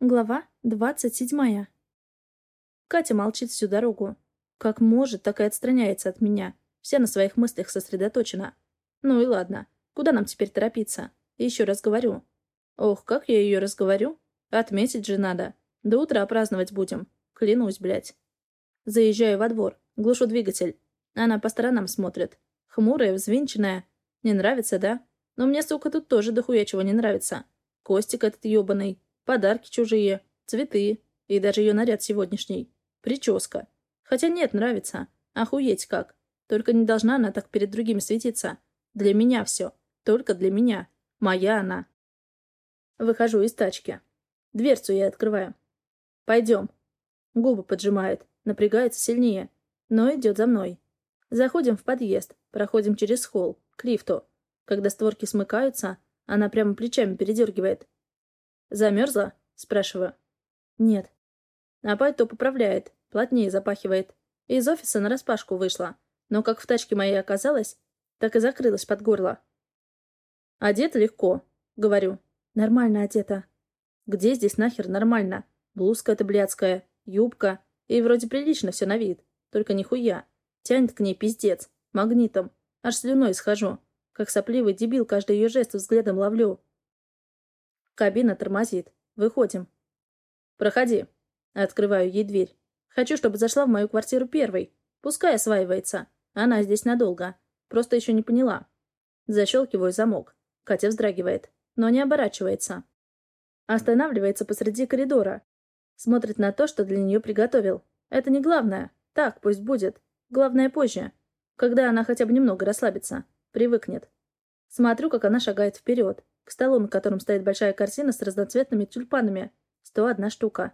Глава двадцать седьмая. Катя молчит всю дорогу. Как может, так и отстраняется от меня. Вся на своих мыслях сосредоточена. Ну и ладно. Куда нам теперь торопиться? Еще раз говорю. Ох, как я ее разговорю. Отметить же надо. До утра праздновать будем. Клянусь, блядь. Заезжаю во двор. Глушу двигатель. Она по сторонам смотрит. Хмурая, взвинченная. Не нравится, да? Но мне, сука, тут тоже дохуя чего не нравится. Костик этот ёбаный Подарки чужие, цветы и даже ее наряд сегодняшний. Прическа. Хотя нет, нравится. Охуеть как. Только не должна она так перед другими светиться. Для меня все. Только для меня. Моя она. Выхожу из тачки. Дверцу я открываю. Пойдем. Губы поджимает. Напрягается сильнее. Но идет за мной. Заходим в подъезд. Проходим через холл. К лифту. Когда створки смыкаются, она прямо плечами передергивает. «Замерзла?» — спрашиваю. «Нет». А пальто поправляет, плотнее запахивает. Из офиса нараспашку вышла, но как в тачке моей оказалось, так и закрылась под горло. «Одета легко», — говорю. «Нормально одета». «Где здесь нахер нормально? Блузка эта блядская, юбка. И вроде прилично все на вид. Только нихуя. Тянет к ней пиздец. Магнитом. Аж слюной схожу. Как сопливый дебил каждый ее жест взглядом ловлю. Кабина тормозит. Выходим. «Проходи». Открываю ей дверь. Хочу, чтобы зашла в мою квартиру первой. Пускай осваивается. Она здесь надолго. Просто еще не поняла. Защелкиваю замок. Катя вздрагивает, но не оборачивается. Останавливается посреди коридора. Смотрит на то, что для нее приготовил. Это не главное. Так, пусть будет. Главное позже. Когда она хотя бы немного расслабится. Привыкнет. Смотрю, как она шагает вперед к столу, на котором стоит большая корзина с разноцветными тюльпанами. Сто одна штука.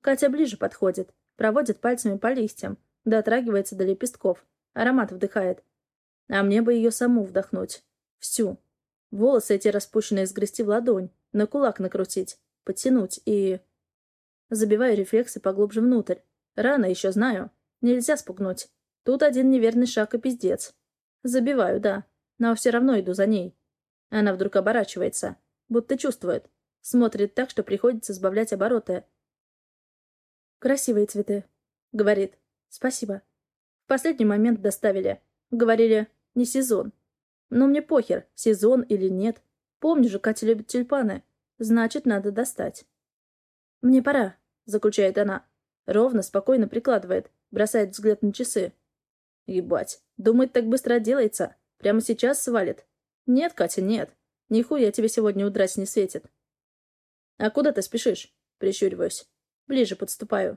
Катя ближе подходит, проводит пальцами по листьям, дотрагивается до лепестков, аромат вдыхает. А мне бы ее саму вдохнуть. Всю. Волосы эти распущенные сгрести в ладонь, на кулак накрутить, подтянуть и... Забиваю рефлексы поглубже внутрь. Рано еще знаю. Нельзя спугнуть. Тут один неверный шаг и пиздец. Забиваю, да. Но все равно иду за ней. Она вдруг оборачивается, будто чувствует. Смотрит так, что приходится сбавлять обороты. «Красивые цветы», — говорит. «Спасибо». В последний момент доставили. Говорили, не сезон. Но мне похер, сезон или нет. Помню же, Катя любит тюльпаны. Значит, надо достать. «Мне пора», — заключает она. Ровно, спокойно прикладывает, бросает взгляд на часы. Ебать, думает, так быстро отделается. Прямо сейчас свалит. «Нет, Катя, нет. Нихуя тебе сегодня удрать не светит». «А куда ты спешишь?» — прищуриваюсь. Ближе подступаю.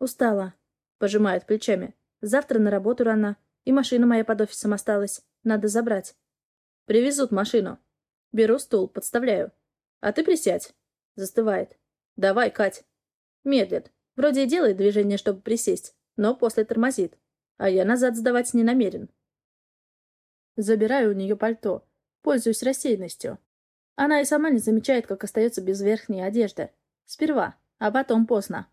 «Устала», — пожимает плечами. «Завтра на работу рано. И машина моя под офисом осталась. Надо забрать». «Привезут машину». Беру стул, подставляю. «А ты присядь». Застывает. «Давай, Кать». Медлит. Вроде и делает движение, чтобы присесть, но после тормозит. А я назад сдавать не намерен. Забираю у нее пальто. Пользуюсь рассеянностью. Она и сама не замечает, как остается без верхней одежды. Сперва, а потом поздно.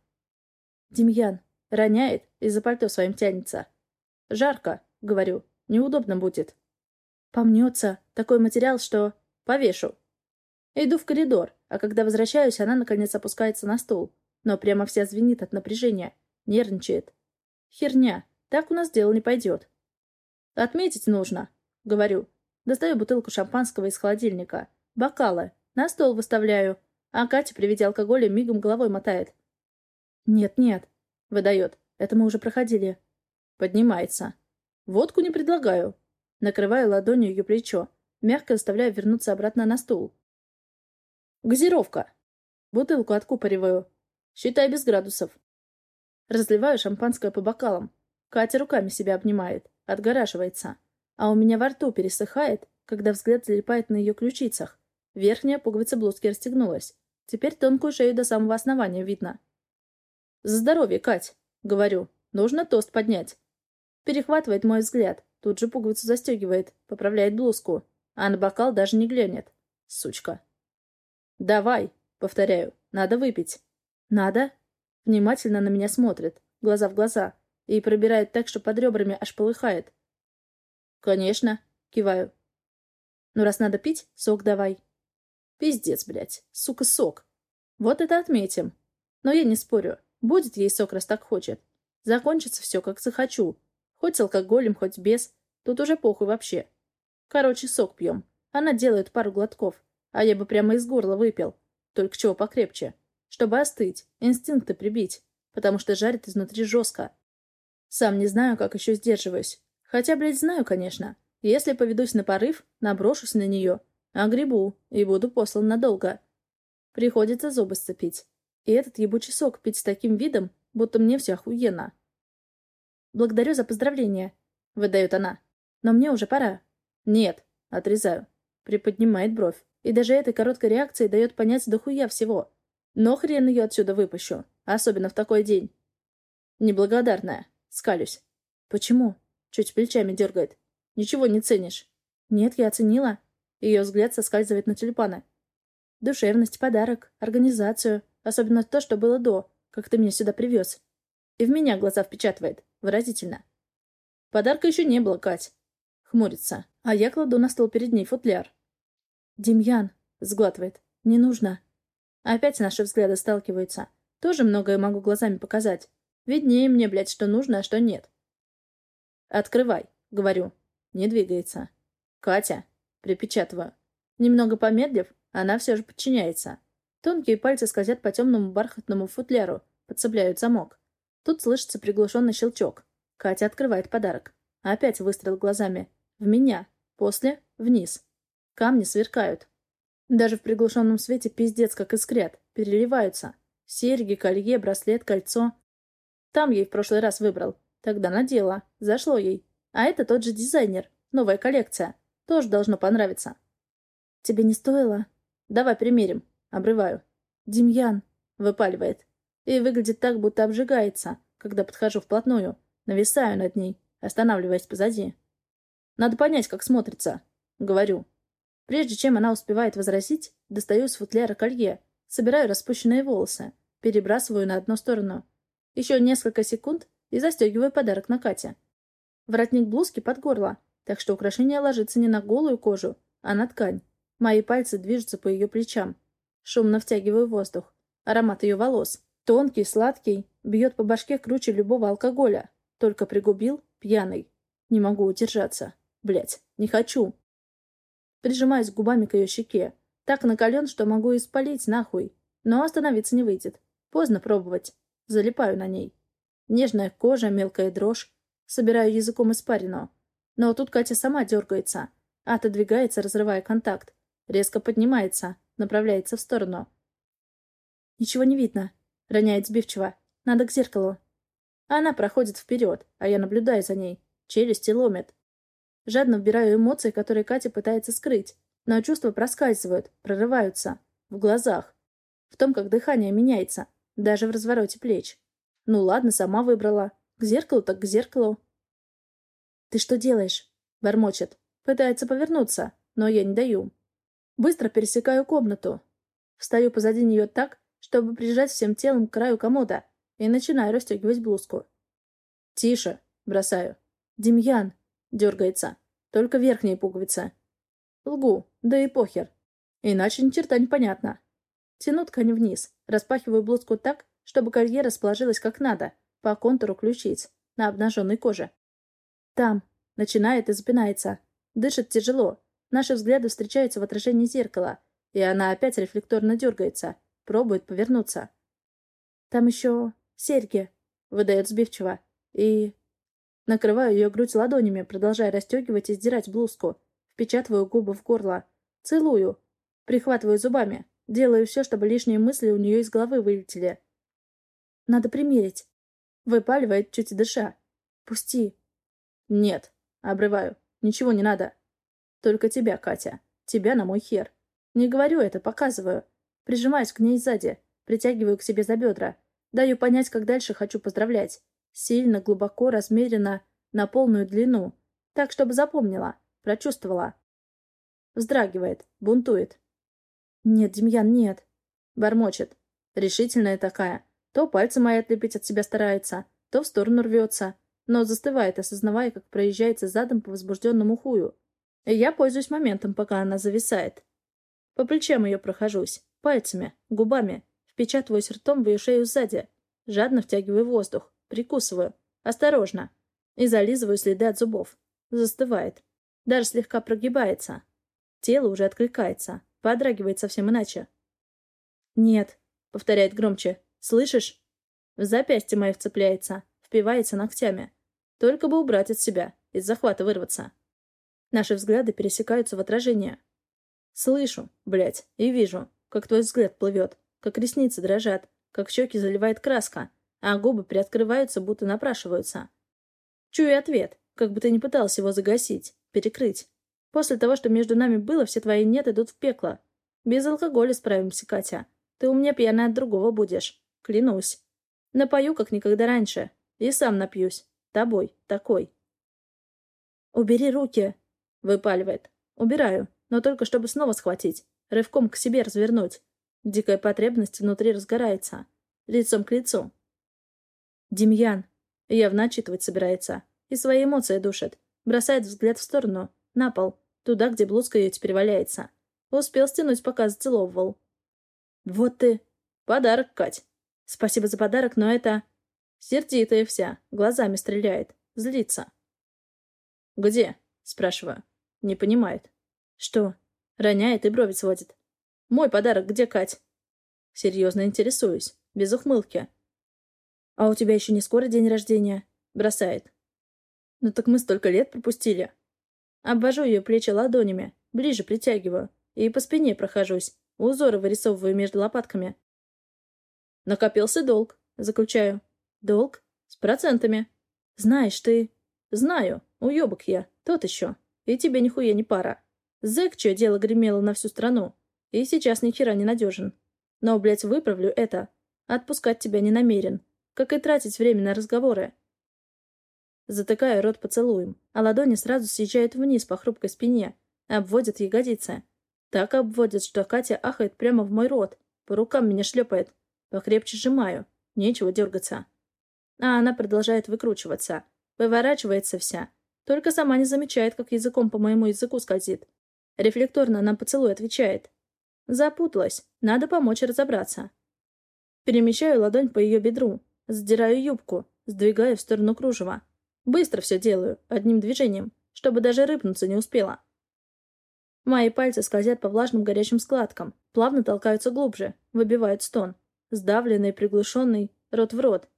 Демьян роняет, из-за пальто своим тянется. «Жарко», — говорю, — «неудобно будет». Помнется. Такой материал, что... Повешу. Иду в коридор, а когда возвращаюсь, она, наконец, опускается на стул. Но прямо вся звенит от напряжения. Нервничает. Херня. Так у нас дело не пойдет. Отметить нужно, Говорю. Достаю бутылку шампанского из холодильника. Бокалы. На стол выставляю. А Катя, при виде алкоголя, мигом головой мотает. «Нет-нет», — выдает. «Это мы уже проходили». Поднимается. «Водку не предлагаю». Накрываю ладонью ее плечо. Мягко заставляю вернуться обратно на стул. «Газировка». Бутылку откупориваю. Считай без градусов. Разливаю шампанское по бокалам. Катя руками себя обнимает. Отгораживается а у меня во рту пересыхает, когда взгляд залипает на ее ключицах. Верхняя пуговица блузки расстегнулась. Теперь тонкую шею до самого основания видно. «За здоровье, Кать!» — говорю. «Нужно тост поднять». Перехватывает мой взгляд. Тут же пуговицу застегивает, поправляет блузку. А на бокал даже не глянет. Сучка. «Давай!» — повторяю. «Надо выпить». «Надо?» Внимательно на меня смотрит, глаза в глаза, и пробирает так, что под ребрами аж полыхает. «Конечно», — киваю. «Ну, раз надо пить, сок давай». «Пиздец, блядь. Сука, сок». Вот это отметим. Но я не спорю. Будет ей сок, раз так хочет. Закончится все, как захочу. Хоть с алкоголем, хоть без. Тут уже похуй вообще. Короче, сок пьем. Она делает пару глотков. А я бы прямо из горла выпил. Только чего покрепче. Чтобы остыть, инстинкты прибить. Потому что жарит изнутри жестко. Сам не знаю, как еще сдерживаюсь. Хотя, блядь, знаю, конечно. Если поведусь на порыв, наброшусь на нее. Огребу и буду послан надолго. Приходится зубы сцепить. И этот ебучий сок пить с таким видом, будто мне все охуенно. «Благодарю за поздравление», — выдает она. «Но мне уже пора». «Нет», — отрезаю. Приподнимает бровь. И даже этой короткой реакцией дает понять дохуя всего. Но хрен ее отсюда выпущу. Особенно в такой день. Неблагодарная. Скалюсь. «Почему?» — чуть плечами дергает. «Ничего не ценишь». «Нет, я оценила». Ее взгляд соскальзывает на тюльпаны. Душевность, подарок, организацию, особенно то, что было до, как ты меня сюда привез. И в меня глаза впечатывает, выразительно. Подарка еще не было, Кать. Хмурится, а я кладу на стол перед ней футляр. «Демьян», — сглатывает, — «не нужно». Опять наши взгляды сталкиваются. Тоже многое могу глазами показать. Виднее мне, блядь, что нужно, а что нет. «Открывай», — говорю. Не двигается. «Катя», — припечатываю. Немного помедлив, она все же подчиняется. Тонкие пальцы скользят по темному бархатному футляру, подцепляют замок. Тут слышится приглушенный щелчок. Катя открывает подарок. Опять выстрел глазами. В меня. После — вниз. Камни сверкают. Даже в приглушенном свете пиздец как искрят. Переливаются. Серьги, колье, браслет, кольцо. Там ей в прошлый раз выбрал. Тогда надела. Зашло ей. А это тот же дизайнер. Новая коллекция. Тоже должно понравиться. «Тебе не стоило?» «Давай примерим». Обрываю. «Демьян!» — выпаливает. И выглядит так, будто обжигается, когда подхожу вплотную. Нависаю над ней, останавливаясь позади. «Надо понять, как смотрится», — говорю. Прежде чем она успевает возразить, достаю из футляра колье, собираю распущенные волосы, перебрасываю на одну сторону. Еще несколько секунд и застегиваю подарок на Кате. Воротник блузки под горло, так что украшение ложится не на голую кожу, а на ткань. Мои пальцы движутся по ее плечам. Шумно втягиваю воздух. Аромат ее волос. Тонкий, сладкий, бьет по башке круче любого алкоголя. Только пригубил, пьяный. Не могу удержаться. Блять, не хочу. Прижимаюсь губами к ее щеке. Так накален, что могу испалить нахуй. Но остановиться не выйдет. Поздно пробовать. Залипаю на ней. Нежная кожа, мелкая дрожь. Собираю языком испарину. Но тут Катя сама дергается. Отодвигается, разрывая контакт. Резко поднимается, направляется в сторону. «Ничего не видно», — роняет сбивчиво. «Надо к зеркалу». Она проходит вперед, а я наблюдаю за ней. Челюсти ломят. Жадно вбираю эмоции, которые Катя пытается скрыть. Но чувства проскальзывают, прорываются. В глазах. В том, как дыхание меняется. Даже в развороте плеч. Ну ладно, сама выбрала. К зеркалу так к зеркалу. «Ты что делаешь?» — бормочет. Пытается повернуться, но я не даю. Быстро пересекаю комнату. Встаю позади нее так, чтобы прижать всем телом к краю комода, и начинаю расстегивать блузку. «Тише!» — бросаю. «Демьян!» — дергается. «Только верхняя пуговица». Лгу, да и похер. Иначе ни черта непонятно. Тяну ткань вниз, распахиваю блузку так, чтобы колье расположилось как надо, по контуру ключиц, на обнаженной коже. Там. Начинает и запинается. Дышит тяжело, Наши взгляды встречаются в отражении зеркала, и она опять рефлекторно дергается, пробует повернуться. «Там еще серьги», — выдает сбивчиво, и... Накрываю ее грудь ладонями, продолжая расстегивать и сдирать блузку. Впечатываю губы в горло. Целую. Прихватываю зубами. Делаю все, чтобы лишние мысли у нее из головы вылетели. «Надо примерить», — выпаливает, чуть дыша. «Пусти». «Нет», — обрываю. «Ничего не надо». Только тебя, Катя. Тебя на мой хер. Не говорю это, показываю. Прижимаюсь к ней сзади, притягиваю к себе за бедра. Даю понять, как дальше хочу поздравлять. Сильно, глубоко, размеренно, на полную длину. Так, чтобы запомнила, прочувствовала. Вздрагивает, бунтует. «Нет, Демьян, нет!» Бормочет. Решительная такая. То пальцы мои отлепить от себя старается, то в сторону рвется. Но застывает, осознавая, как проезжается задом по возбужденному хую. Я пользуюсь моментом, пока она зависает. По плечам ее прохожусь. Пальцами, губами. Впечатываюсь ртом в ее шею сзади. Жадно втягиваю воздух. Прикусываю. Осторожно. И зализываю следы от зубов. Застывает. Даже слегка прогибается. Тело уже откликается. Подрагивает совсем иначе. «Нет», — повторяет громче. «Слышишь?» В запястье мое вцепляется. Впивается ногтями. Только бы убрать от себя. Из захвата вырваться. Наши взгляды пересекаются в отражение. Слышу, блядь, и вижу, как твой взгляд плывет, как ресницы дрожат, как щеки заливает краска, а губы приоткрываются, будто напрашиваются. Чую ответ, как бы ты ни пытался его загасить, перекрыть. После того, что между нами было, все твои «нет» идут в пекло. Без алкоголя справимся, Катя. Ты у меня пьяная от другого будешь. Клянусь. Напою, как никогда раньше. И сам напьюсь. Тобой. Такой. «Убери руки!» — выпаливает. «Убираю, но только чтобы снова схватить. Рывком к себе развернуть. Дикая потребность внутри разгорается. Лицом к лицу. Демьян. Явно отчитывать собирается. И свои эмоции душит. Бросает взгляд в сторону. На пол. Туда, где блузка ее теперь валяется. Успел стянуть, пока зацеловывал. «Вот ты...» «Подарок, Кать». «Спасибо за подарок, но это...» Сердитая вся. Глазами стреляет. Злится. «Где?» — спрашиваю. Не понимает. «Что?» Роняет и брови сводит. «Мой подарок где, Кать?» Серьезно интересуюсь. Без ухмылки. «А у тебя еще не скоро день рождения?» Бросает. «Ну так мы столько лет пропустили». Обвожу ее плечи ладонями, ближе притягиваю и по спине прохожусь, узоры вырисовываю между лопатками. «Накопился долг», — заключаю. «Долг? С процентами». «Знаешь ты...» «Знаю. Уебок я. Тот еще. И тебе нихуя не пара. Зэк, чье дело гремело на всю страну. И сейчас ни хера не надежен. Но, блядь, выправлю это. Отпускать тебя не намерен. Как и тратить время на разговоры. Затыкаю рот поцелуем, а ладони сразу съезжают вниз по хрупкой спине, обводят ягодицы. Так обводят, что Катя ахает прямо в мой рот, по рукам меня шлепает. Покрепче сжимаю, нечего дергаться. А она продолжает выкручиваться, выворачивается вся, только сама не замечает, как языком по моему языку скользит. Рефлекторно на поцелуй отвечает. Запуталась, надо помочь разобраться. Перемещаю ладонь по ее бедру, сдираю юбку, сдвигаю в сторону кружева. Быстро все делаю, одним движением, чтобы даже рыпнуться не успела. Мои пальцы скользят по влажным горячим складкам, плавно толкаются глубже, выбивают стон. Сдавленный, приглушенный, рот в рот.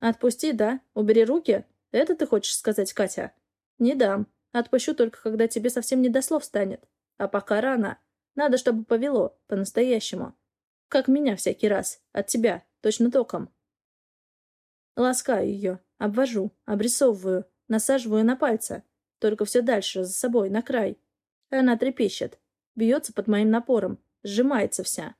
«Отпусти, да? Убери руки? Это ты хочешь сказать, Катя?» «Не дам. Отпущу только, когда тебе совсем не до слов станет. А пока рано. Надо, чтобы повело, по-настоящему. Как меня всякий раз. От тебя, точно током». Ласкаю ее, обвожу, обрисовываю, насаживаю на пальцы. Только все дальше, за собой, на край. Она трепещет. Бьется под моим напором. Сжимается вся.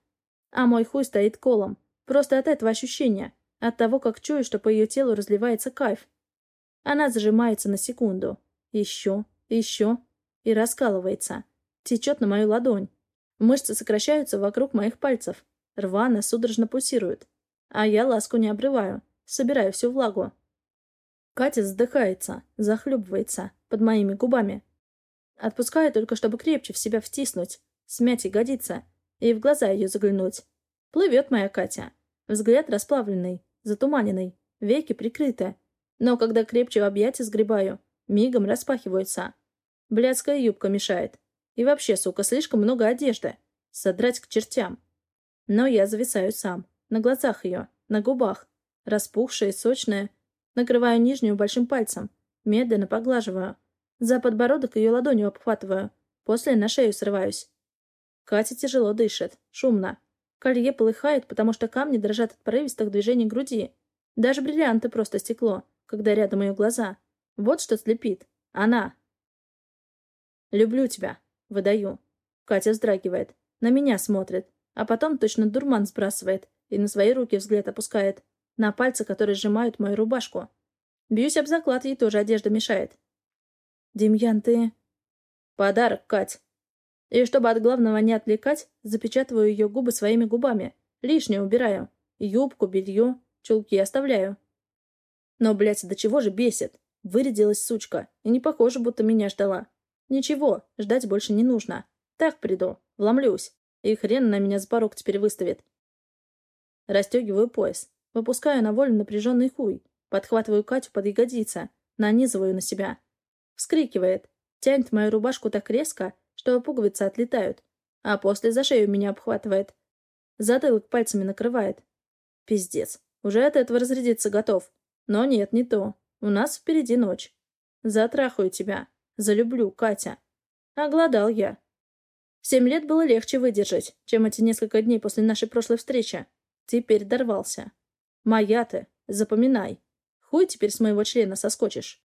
А мой хуй стоит колом. Просто от этого ощущения. От того, как чую, что по ее телу разливается кайф. Она зажимается на секунду. Еще, еще. И раскалывается. Течет на мою ладонь. Мышцы сокращаются вокруг моих пальцев. Рвано, судорожно пульсирует. А я ласку не обрываю. Собираю всю влагу. Катя задыхается, захлебывается под моими губами. Отпускаю только, чтобы крепче в себя втиснуть, смять ягодица и в глаза ее заглянуть. Плывет моя Катя. Взгляд расплавленный, затуманенный, веки прикрыты. Но когда крепче в объятия сгребаю, мигом распахиваются. Блядская юбка мешает. И вообще, сука, слишком много одежды. Содрать к чертям. Но я зависаю сам. На глазах ее, на губах. Распухшая, сочная. Накрываю нижнюю большим пальцем. Медленно поглаживаю. За подбородок ее ладонью обхватываю. После на шею срываюсь. Катя тяжело дышит. Шумно. Колье полыхает, потому что камни дрожат от порывистых движений груди. Даже бриллианты просто стекло, когда рядом ее глаза. Вот что слепит. Она. «Люблю тебя», — выдаю. Катя вздрагивает. На меня смотрит. А потом точно дурман сбрасывает и на свои руки взгляд опускает на пальцы, которые сжимают мою рубашку. Бьюсь об заклад, ей тоже одежда мешает. «Демьян, ты...» «Подарок, Кать!» И чтобы от главного не отвлекать, запечатываю ее губы своими губами. Лишнее убираю. Юбку, белье, чулки оставляю. Но, блядь, до чего же бесит? Вырядилась сучка, и не похоже, будто меня ждала. Ничего, ждать больше не нужно. Так приду, вломлюсь. И хрен на меня с порог теперь выставит. Растегиваю пояс. Выпускаю на волю напряженный хуй. Подхватываю Катю под ягодица. Нанизываю на себя. Вскрикивает. Тянет мою рубашку так резко, что пуговицы отлетают. А после за шею меня обхватывает. Затылок пальцами накрывает. Пиздец. Уже от этого разрядиться готов. Но нет, не то. У нас впереди ночь. Затрахаю тебя. Залюблю, Катя. Огладал я. Семь лет было легче выдержать, чем эти несколько дней после нашей прошлой встречи. Теперь дорвался. Моя ты, запоминай. Хуй теперь с моего члена соскочишь.